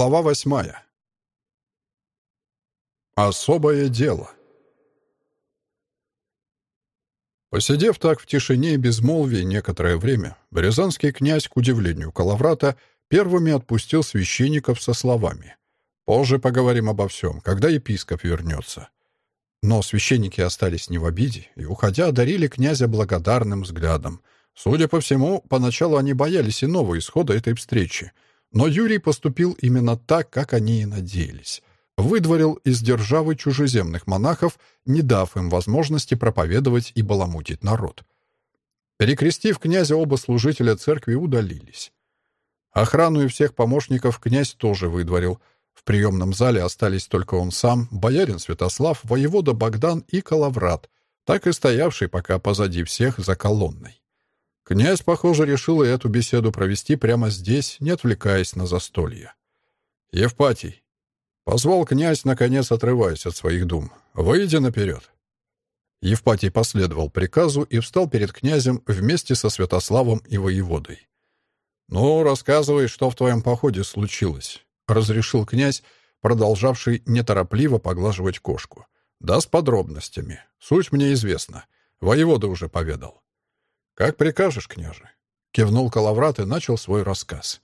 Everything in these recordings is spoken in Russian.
Глава восьмая. Особое дело. Посидев так в тишине и безмолвии некоторое время, Рязанский князь, к удивлению Калаврата, первыми отпустил священников со словами «Позже поговорим обо всем, когда епископ вернется». Но священники остались не в обиде и, уходя, одарили князя благодарным взглядом. Судя по всему, поначалу они боялись иного исхода этой встречи — но Юрий поступил именно так, как они и надеялись. Выдворил из державы чужеземных монахов, не дав им возможности проповедовать и баламутить народ. Перекрестив князя, оба служителя церкви удалились. Охрану и всех помощников князь тоже выдворил. В приемном зале остались только он сам, боярин Святослав, воевода Богдан и Калаврат, так и стоявший пока позади всех за колонной. Князь, похоже, решил и эту беседу провести прямо здесь, не отвлекаясь на застолье. «Евпатий!» — позвал князь, наконец отрываясь от своих дум. «Выйди наперед!» Евпатий последовал приказу и встал перед князем вместе со Святославом и воеводой. «Ну, рассказывай, что в твоем походе случилось», — разрешил князь, продолжавший неторопливо поглаживать кошку. «Да с подробностями. Суть мне известна. Воевода уже поведал». «Как прикажешь, княже», — кивнул Калаврат и начал свой рассказ.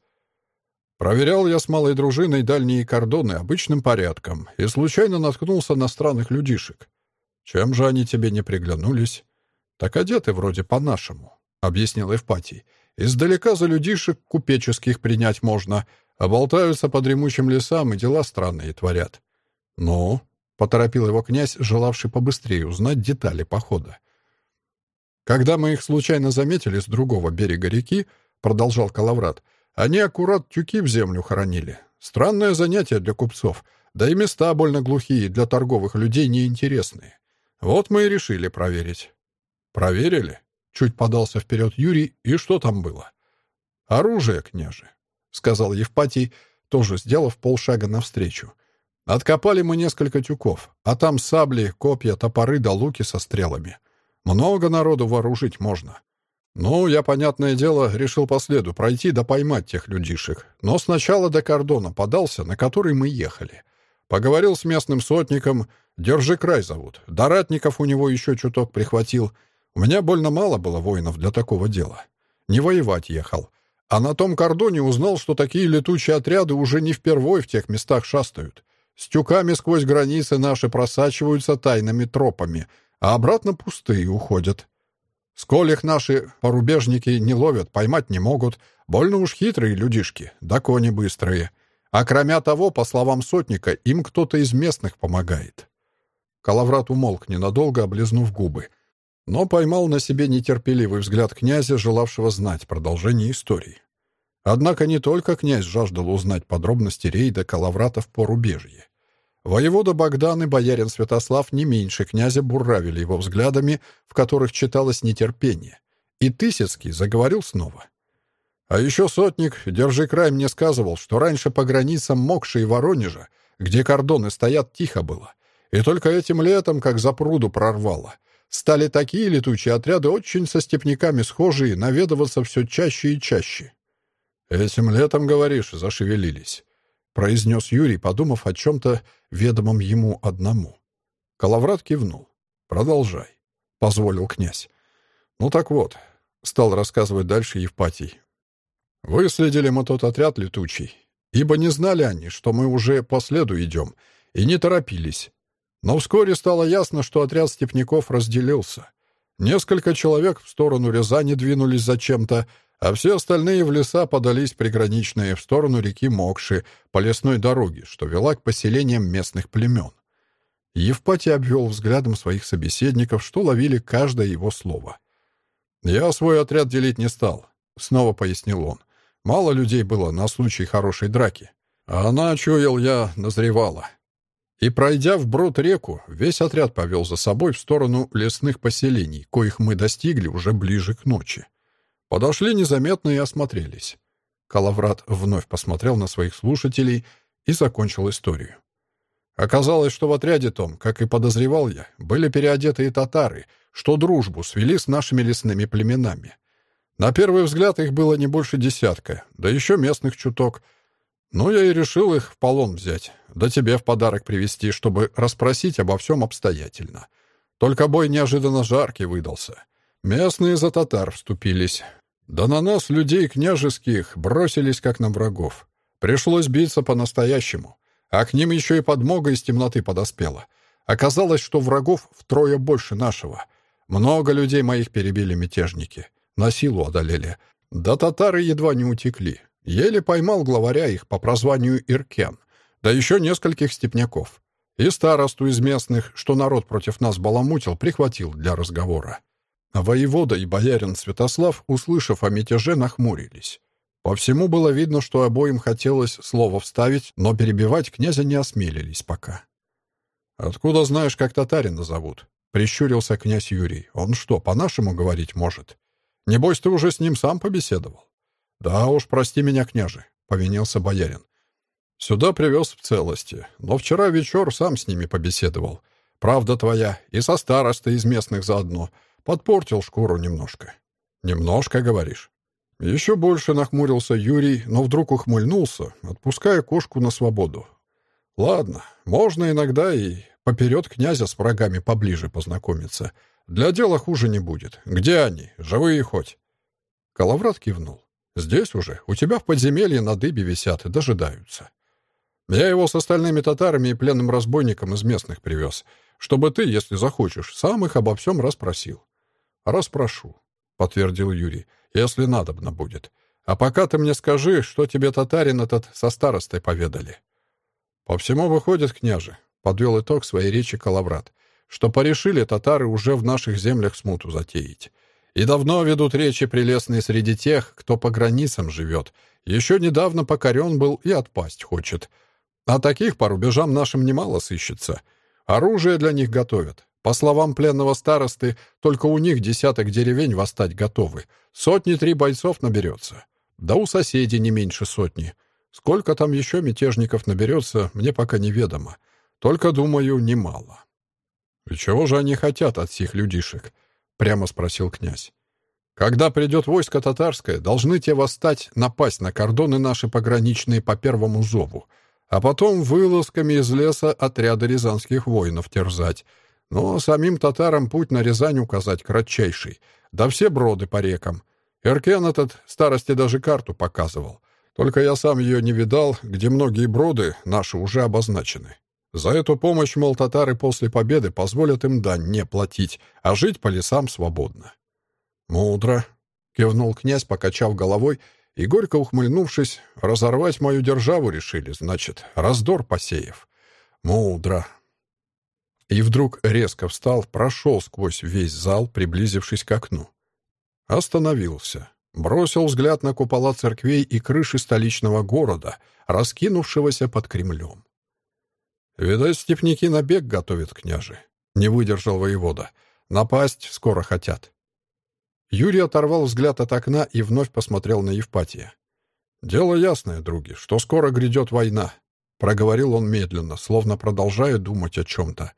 «Проверял я с малой дружиной дальние кордоны обычным порядком и случайно наткнулся на странных людишек. Чем же они тебе не приглянулись? Так одеты вроде по-нашему», — объяснил Евпатий. «Издалека за людишек купеческих принять можно, а болтаются по дремучим лесам и дела странные творят». «Ну?» — поторопил его князь, желавший побыстрее узнать детали похода. Когда мы их случайно заметили с другого берега реки, продолжал Калаврат, они аккурат тюки в землю хоронили. Странное занятие для купцов, да и места больно глухие, для торговых людей неинтересные. Вот мы и решили проверить. Проверили? Чуть подался вперед Юрий, и что там было? Оружие, княже, сказал Евпатий, тоже сделав полшага навстречу. Откопали мы несколько тюков, а там сабли, копья, топоры да луки со стрелами. Много народу вооружить можно. Ну, я, понятное дело, решил по следу пройти да поймать тех людишек. Но сначала до кордона подался, на который мы ехали. Поговорил с местным сотником. Держи край зовут. Доратников у него еще чуток прихватил. У меня больно мало было воинов для такого дела. Не воевать ехал. А на том кордоне узнал, что такие летучие отряды уже не впервой в тех местах шастают. С тюками сквозь границы наши просачиваются тайными тропами — а обратно пустые уходят. Сколь их наши порубежники не ловят, поймать не могут. Больно уж хитрые людишки, да кони быстрые. А кроме того, по словам сотника, им кто-то из местных помогает. Калаврат умолк ненадолго, облизнув губы, но поймал на себе нетерпеливый взгляд князя, желавшего знать продолжение истории. Однако не только князь жаждал узнать подробности рейда Калаврата в порубежье. Воевода Богдан и боярин Святослав не меньше князя буравили его взглядами, в которых читалось нетерпение. И Тысяцкий заговорил снова. «А еще сотник, держи край, мне сказывал, что раньше по границам Мокши и Воронежа, где кордоны стоят, тихо было. И только этим летом, как за пруду прорвало, стали такие летучие отряды, очень со степняками схожие, наведываться все чаще и чаще». «Этим летом, говоришь, зашевелились» произнес Юрий, подумав о чем-то ведомом ему одному. Калаврат кивнул. «Продолжай», — позволил князь. «Ну так вот», — стал рассказывать дальше Евпатий. «Выследили мы тот отряд летучий, ибо не знали они, что мы уже по следу идем, и не торопились. Но вскоре стало ясно, что отряд степняков разделился. Несколько человек в сторону Рязани двинулись зачем-то, а все остальные в леса подались приграничные в сторону реки Мокши по лесной дороге, что вела к поселениям местных племен. Евпатий обвел взглядом своих собеседников, что ловили каждое его слово. «Я свой отряд делить не стал», — снова пояснил он. «Мало людей было на случай хорошей драки. А она, чуял я, назревала. И, пройдя вброд реку, весь отряд повел за собой в сторону лесных поселений, коих мы достигли уже ближе к ночи. Подошли незаметно и осмотрелись. Калаврат вновь посмотрел на своих слушателей и закончил историю. Оказалось, что в отряде том, как и подозревал я, были переодетые татары, что дружбу свели с нашими лесными племенами. На первый взгляд их было не больше десятка, да еще местных чуток. Ну, я и решил их в полон взять, да тебе в подарок привезти, чтобы расспросить обо всем обстоятельно. Только бой неожиданно жаркий выдался. Местные за татар вступились. Да на нас, людей княжеских, бросились как на врагов. Пришлось биться по-настоящему. А к ним еще и подмога из темноты подоспела. Оказалось, что врагов втрое больше нашего. Много людей моих перебили мятежники. На силу одолели. Да татары едва не утекли. Еле поймал главаря их по прозванию Иркен. Да еще нескольких степняков. И старосту из местных, что народ против нас баламутил, прихватил для разговора. А воевода и боярин Святослав, услышав о мятеже, нахмурились. По всему было видно, что обоим хотелось слово вставить, но перебивать князя не осмелились пока. «Откуда знаешь, как татарина зовут?» — прищурился князь Юрий. «Он что, по-нашему говорить может? Небось, ты уже с ним сам побеседовал?» «Да уж, прости меня, княже», — повинился боярин. «Сюда привез в целости, но вчера вечер сам с ними побеседовал. Правда твоя, и со старостой из местных заодно. Подпортил шкуру немножко». «Немножко, говоришь?» Еще больше нахмурился Юрий, но вдруг ухмыльнулся, отпуская кошку на свободу. «Ладно, можно иногда и поперед князя с врагами поближе познакомиться. Для дела хуже не будет. Где они? Живые хоть?» Калаврат кивнул. «Здесь уже. У тебя в подземелье на дыбе висят и дожидаются. Я его с остальными татарами и пленным разбойником из местных привез, чтобы ты, если захочешь, сам их обо всем расспросил». «Расспрошу», — подтвердил Юрий, — «если надобно будет. А пока ты мне скажи, что тебе татарин этот со старостой поведали». «По всему выходит, княже», — подвел итог своей речи Калаврат, «что порешили татары уже в наших землях смуту затеять. И давно ведут речи прелестные среди тех, кто по границам живет. Еще недавно покорен был и отпасть хочет. А таких по рубежам нашим немало сыщется. Оружие для них готовят. По словам пленного старосты, только у них десяток деревень восстать готовы. Сотни-три бойцов наберется. Да у соседей не меньше сотни. Сколько там еще мятежников наберется, мне пока неведомо. Только, думаю, немало. «И чего же они хотят от сих людишек?» — прямо спросил князь. «Когда придет войско татарское, должны те восстать, напасть на кордоны наши пограничные по первому зову, а потом вылазками из леса отряды рязанских воинов терзать. Но самим татарам путь на Рязань указать кратчайший, да все броды по рекам. Эркен этот старости даже карту показывал. Только я сам ее не видал, где многие броды наши уже обозначены. За эту помощь, мол, татары после победы позволят им дань не платить, а жить по лесам свободно. «Мудро», — кивнул князь, покачав головой, и, горько ухмыльнувшись, разорвать мою державу решили, значит, раздор посеяв. «Мудро». И вдруг резко встал, прошел сквозь весь зал, приблизившись к окну. Остановился. Бросил взгляд на купола церквей и крыши столичного города, раскинувшегося под Кремлем. «Видать, степняки набег готовят, княже», — не выдержал воевода. «Напасть скоро хотят». Юрий оторвал взгляд от окна и вновь посмотрел на Евпатия. «Дело ясное, други, что скоро грядет война», — проговорил он медленно, словно продолжая думать о чем-то.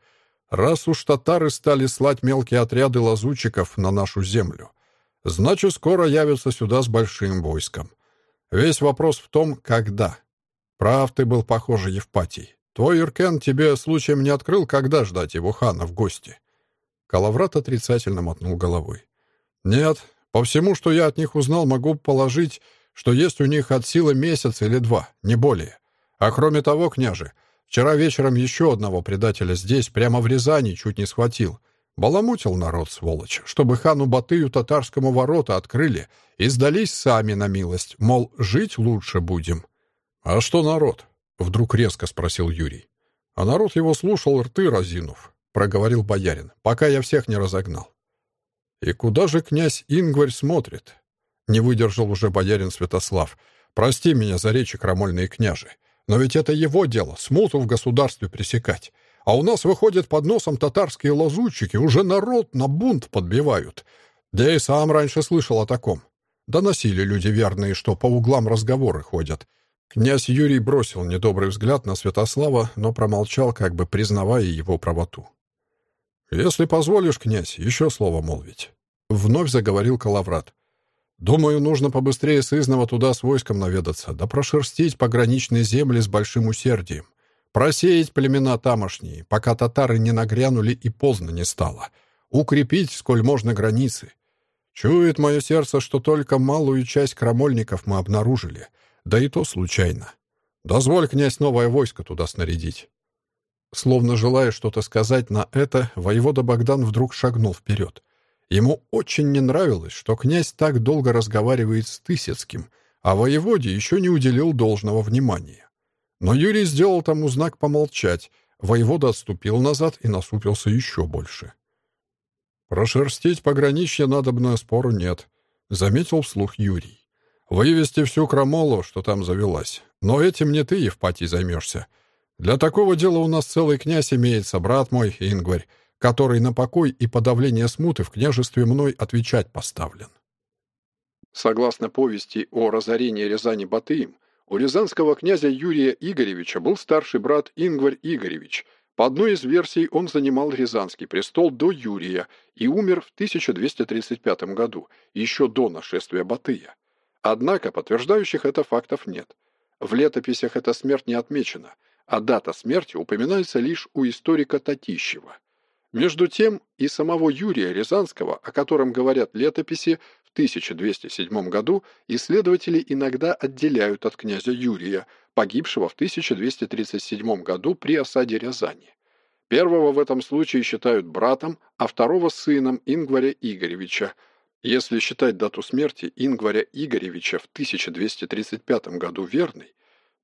«Раз уж татары стали слать мелкие отряды лазутчиков на нашу землю, Значит, скоро явятся сюда с большим войском. Весь вопрос в том, когда. Прав ты был, похоже, Евпатий. Твой Иркен тебе случаем не открыл, когда ждать его хана в гости?» Калаврат отрицательно мотнул головой. «Нет, по всему, что я от них узнал, могу положить, что есть у них от силы месяц или два, не более. А кроме того, княже, вчера вечером еще одного предателя здесь, прямо в Рязани, чуть не схватил. Баламутил народ, сволочь, чтобы хану Батыю татарскому ворота открыли и сдались сами на милость, мол, жить лучше будем. «А что народ?» — вдруг резко спросил Юрий. А народ его слушал, рты разинув, — проговорил боярин, пока я всех не разогнал. «И куда же князь Ингварь смотрит?» Не выдержал уже боярин Святослав. «Прости меня за речи крамольные княжи, но ведь это его дело, смуту в государстве пресекать. А у нас, выходят под носом татарские лазутчики, уже народ на бунт подбивают. Да и сам раньше слышал о таком. Доносили люди верные, что по углам разговоры ходят. Князь Юрий бросил недобрый взгляд на Святослава, но промолчал, как бы признавая его правоту. «Если позволишь, князь, еще слово молвить», — вновь заговорил Калаврат. Думаю, нужно побыстрее сызново туда с войском наведаться, да прошерстить пограничные земли с большим усердием. Просеять племена тамошние, пока татары не нагрянули и поздно не стало. Укрепить, сколь можно, границы. Чует мое сердце, что только малую часть крамольников мы обнаружили, да и то случайно. Дозволь, князь, новое войско туда снарядить. Словно желая что-то сказать на это, воевода Богдан вдруг шагнул вперед. Ему очень не нравилось, что князь так долго разговаривает с Тысяцким, а воеводе еще не уделил должного внимания. Но Юрий сделал тому знак помолчать, воевода отступил назад и насупился еще больше. «Прошерстить пограничье надобно, спору нет», — заметил вслух Юрий. «Вывести всю крамолу, что там завелась. Но этим не ты, Евпатий, займешься. Для такого дела у нас целый князь имеется, брат мой, Ингварь, который на покой и подавление смуты в княжестве мной отвечать поставлен. Согласно повести о разорении Рязани Батыем, у рязанского князя Юрия Игоревича был старший брат Ингварь Игоревич. По одной из версий он занимал Рязанский престол до Юрия и умер в 1235 году, еще до нашествия Батыя. Однако подтверждающих это фактов нет. В летописях эта смерть не отмечена, а дата смерти упоминается лишь у историка Татищева. Между тем и самого Юрия Рязанского, о котором говорят летописи, в 1207 году исследователи иногда отделяют от князя Юрия, погибшего в 1237 году при осаде Рязани. Первого в этом случае считают братом, а второго сыном Ингваря Игоревича. Если считать дату смерти Ингваря Игоревича в 1235 году верной,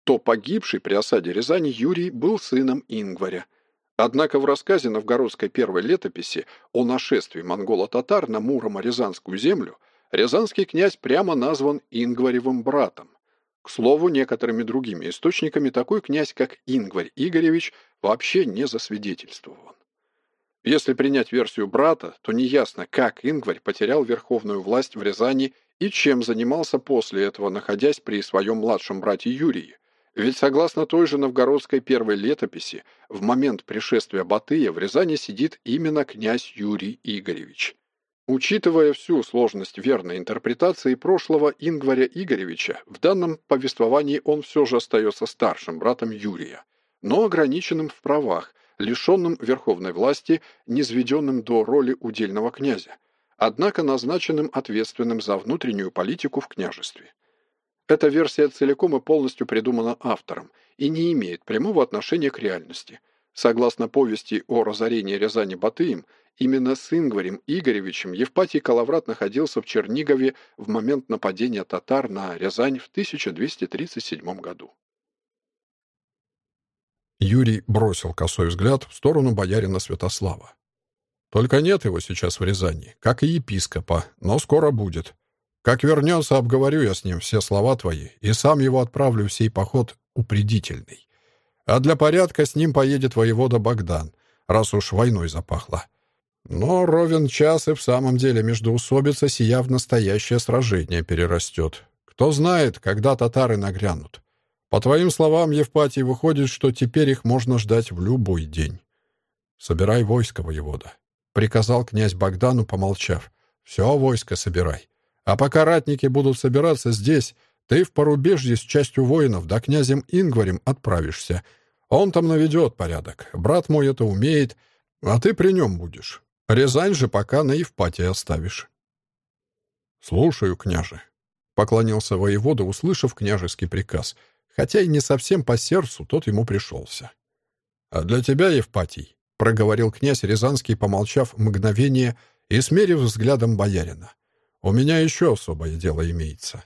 то погибший при осаде Рязани Юрий был сыном Ингваря. Однако в рассказе новгородской первой летописи о нашествии монголо-татар на Муромо-Рязанскую землю рязанский князь прямо назван Ингваревым братом. К слову, некоторыми другими источниками такой князь, как Ингварь Игоревич, вообще не засвидетельствован. Если принять версию брата, то неясно, как Ингварь потерял верховную власть в Рязани и чем занимался после этого, находясь при своем младшем брате Юрии, ведь согласно той же новгородской первой летописи, в момент пришествия Батыя в Рязани сидит именно князь Юрий Игоревич. Учитывая всю сложность верной интерпретации прошлого Ингваря Игоревича, в данном повествовании он все же остается старшим братом Юрия, но ограниченным в правах, лишенным верховной власти, низведенным до роли удельного князя, однако назначенным ответственным за внутреннюю политику в княжестве. Эта версия целиком и полностью придумана автором и не имеет прямого отношения к реальности. Согласно повести о разорении Рязани Батыем, именно с Ингварем Игоревичем Евпатий Калаврат находился в Чернигове в момент нападения татар на Рязань в 1237 году. Юрий бросил косой взгляд в сторону боярина Святослава. «Только нет его сейчас в Рязани, как и епископа, но скоро будет. Как вернется, обговорю я с ним все слова твои, и сам его отправлю в сей поход упредительный. А для порядка с ним поедет воевода Богдан, раз уж войной запахло. Но ровен час и в самом деле междоусобица сия в настоящее сражение перерастет. Кто знает, когда татары нагрянут. По твоим словам, Евпатий, выходит, что теперь их можно ждать в любой день. «Собирай войско, воевода», — приказал князь Богдану, помолчав. «Все войско собирай. А пока ратники будут собираться здесь, ты в порубежье с частью воинов да князем Ингварем отправишься. Он там наведет порядок. Брат мой это умеет, а ты при нем будешь. Рязань же пока на Евпатии оставишь». «Слушаю, княже», — поклонился воевода, услышав княжеский приказ, хотя и не совсем по сердцу тот ему пришелся. «А для тебя, Евпатий», — проговорил князь Рязанский, помолчав мгновение и смерив взглядом боярина, — у меня еще особое дело имеется.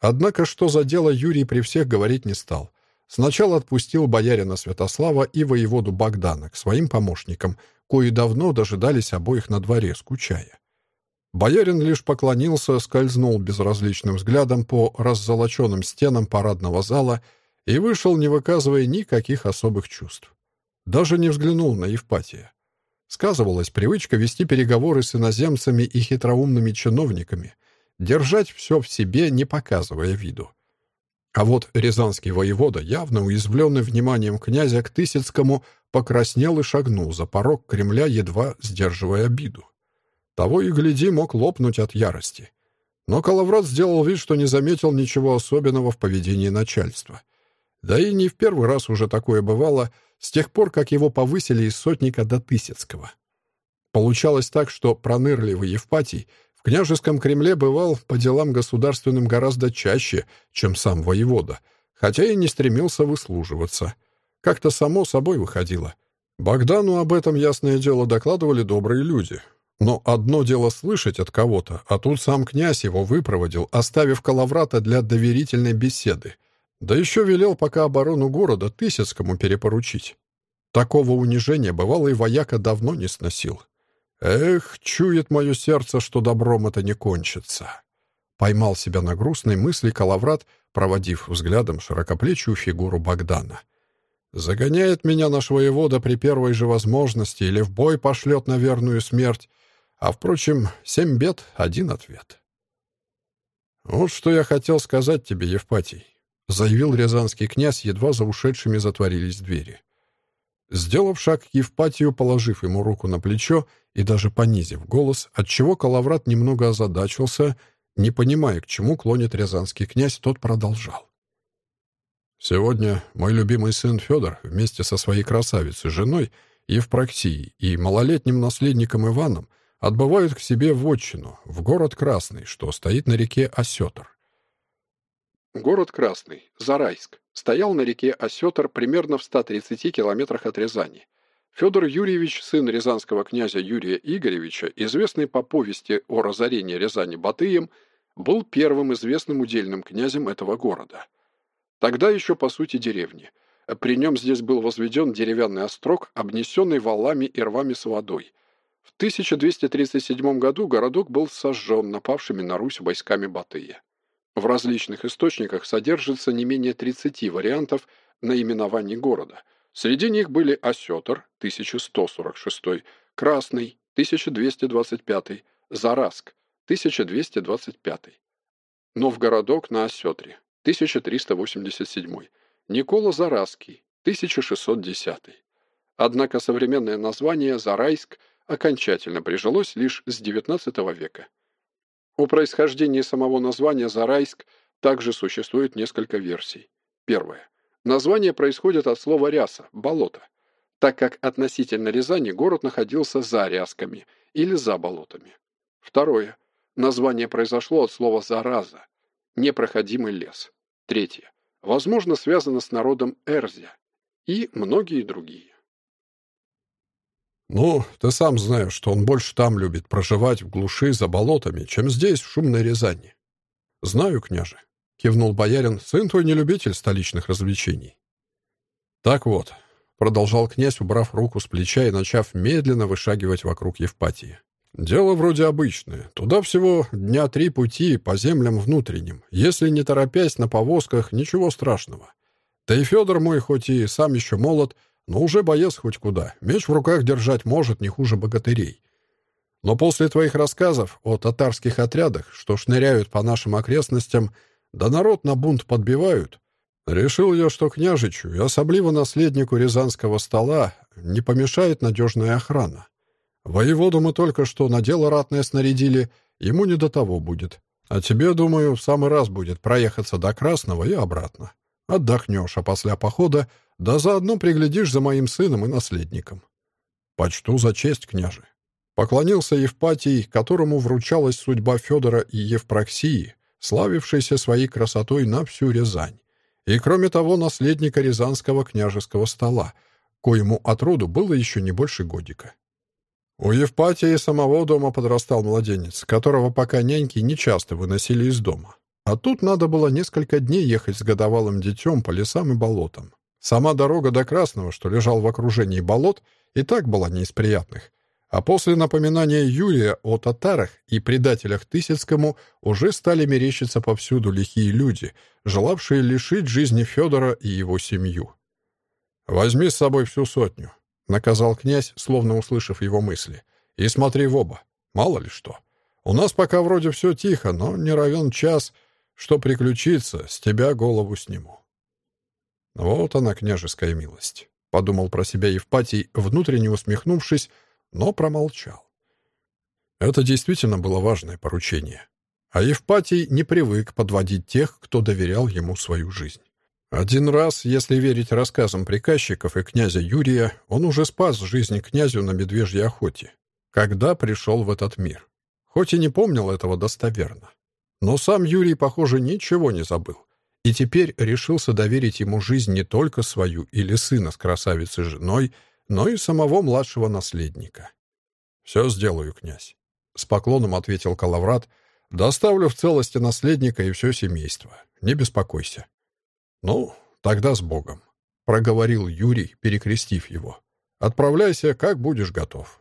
Однако что за дело Юрий при всех говорить не стал. Сначала отпустил боярина Святослава и воеводу Богдана к своим помощникам, кои давно дожидались обоих на дворе, скучая. Боярин лишь поклонился, скользнул безразличным взглядом по раззолоченным стенам парадного зала и вышел, не выказывая никаких особых чувств. Даже не взглянул на Евпатия. Сказывалась привычка вести переговоры с иноземцами и хитроумными чиновниками, держать все в себе, не показывая виду. А вот рязанский воевода, явно уязвленный вниманием князя к Тысяцкому, покраснел и шагнул за порог Кремля, едва сдерживая обиду. Того и гляди, мог лопнуть от ярости. Но Калаврат сделал вид, что не заметил ничего особенного в поведении начальства. Да и не в первый раз уже такое бывало, с тех пор, как его повысили из сотника до Тысяцкого. Получалось так, что пронырливый Евпатий в княжеском Кремле бывал по делам государственным гораздо чаще, чем сам воевода, хотя и не стремился выслуживаться. Как-то само собой выходило. Богдану об этом, ясное дело, докладывали добрые люди. Но одно дело слышать от кого-то, а тут сам князь его выпроводил, оставив Калаврата для доверительной беседы. Да еще велел пока оборону города Тысяцкому перепоручить. Такого унижения бывалый вояка давно не сносил. Эх, чует мое сердце, что добром это не кончится. Поймал себя на грустной мысли Калаврат, проводив взглядом широкоплечую фигуру Богдана. Загоняет меня наш воевода при первой же возможности или в бой пошлет на верную смерть, а, впрочем, семь бед — один ответ. «Вот что я хотел сказать тебе, Евпатий», — заявил рязанский князь, едва за ушедшими затворились двери. Сделав шаг к Евпатию, положив ему руку на плечо и даже понизив голос, отчего Калаврат немного озадачился, не понимая, к чему клонит рязанский князь, тот продолжал. «Сегодня мой любимый сын Федор вместе со своей красавицей, женой Евпроксией и малолетним наследником Иваном отбывают к себе в отчину, в город Красный, что стоит на реке Осетр. Город Красный, Зарайск, стоял на реке Осетр примерно в 130 километрах от Рязани. Федор Юрьевич, сын рязанского князя Юрия Игоревича, известный по повести о разорении Рязани Батыем, был первым известным удельным князем этого города. Тогда еще, по сути, деревни. При нем здесь был возведен деревянный острог, обнесенный валами и рвами с водой. В 1237 году городок был сожжен напавшими на Русь войсками Батыя. В различных источниках содержится не менее 30 вариантов наименований города. Среди них были Осетр, 1146, Красный, 1225, Зараск, 1225, Новгородок на Осетре, 1387, Никола Зараский, 1610. Однако современное название Зарайск окончательно прижилось лишь с XIX века. О происхождении самого названия Зарайск также существует несколько версий. Первое. Название происходит от слова «ряса» – «болото», так как относительно Рязани город находился за рясками или за болотами. Второе. Название произошло от слова «зараза» – непроходимый лес. Третье. Возможно, связано с народом Эрзя и многие другие. «Ну, ты сам знаешь, что он больше там любит проживать в глуши за болотами, чем здесь, в шумной Рязани». «Знаю, княже», — кивнул боярин, — «сын твой не любитель столичных развлечений». «Так вот», — продолжал князь, убрав руку с плеча и начав медленно вышагивать вокруг Евпатии. «Дело вроде обычное. Туда всего дня три пути по землям внутренним. Если не торопясь на повозках, ничего страшного. Да и Федор мой, хоть и сам еще молод, — но уже боец хоть куда. Меч в руках держать может не хуже богатырей. Но после твоих рассказов о татарских отрядах, что шныряют по нашим окрестностям, да народ на бунт подбивают, решил я, что княжичу и особливо наследнику Рязанского стола не помешает надежная охрана. Воеводу мы только что на дело ратное снарядили, ему не до того будет. А тебе, думаю, в самый раз будет проехаться до Красного и обратно. Отдохнешь, а после похода да заодно приглядишь за моим сыном и наследником. Почту за честь, княже. Поклонился Евпатий, которому вручалась судьба Федора и Евпроксии, славившейся своей красотой на всю Рязань. И, кроме того, наследника Рязанского княжеского стола, коему от роду было еще не больше годика. У Евпатии самого дома подрастал младенец, которого пока няньки нечасто выносили из дома. А тут надо было несколько дней ехать с годовалым детем по лесам и болотам. Сама дорога до Красного, что лежал в окружении болот, и так была не из приятных. А после напоминания Юрия о татарах и предателях Тысяцкому уже стали мерещиться повсюду лихие люди, желавшие лишить жизни Федора и его семью. «Возьми с собой всю сотню», — наказал князь, словно услышав его мысли. «И смотри в оба. Мало ли что. У нас пока вроде все тихо, но не равен час. Что приключится, с тебя голову сниму». Вот она, княжеская милость. Подумал про себя Евпатий, внутренне усмехнувшись, но промолчал. Это действительно было важное поручение. А Евпатий не привык подводить тех, кто доверял ему свою жизнь. Один раз, если верить рассказам приказчиков и князя Юрия, он уже спас жизнь князю на медвежьей охоте, когда пришел в этот мир. Хоть и не помнил этого достоверно. Но сам Юрий, похоже, ничего не забыл. И теперь решился доверить ему жизнь не только свою или сына с красавицей женой, но и самого младшего наследника. «Все сделаю, князь», — с поклоном ответил Калаврат. «Доставлю в целости наследника и все семейство. Не беспокойся». «Ну, тогда с Богом», — проговорил Юрий, перекрестив его. «Отправляйся, как будешь готов».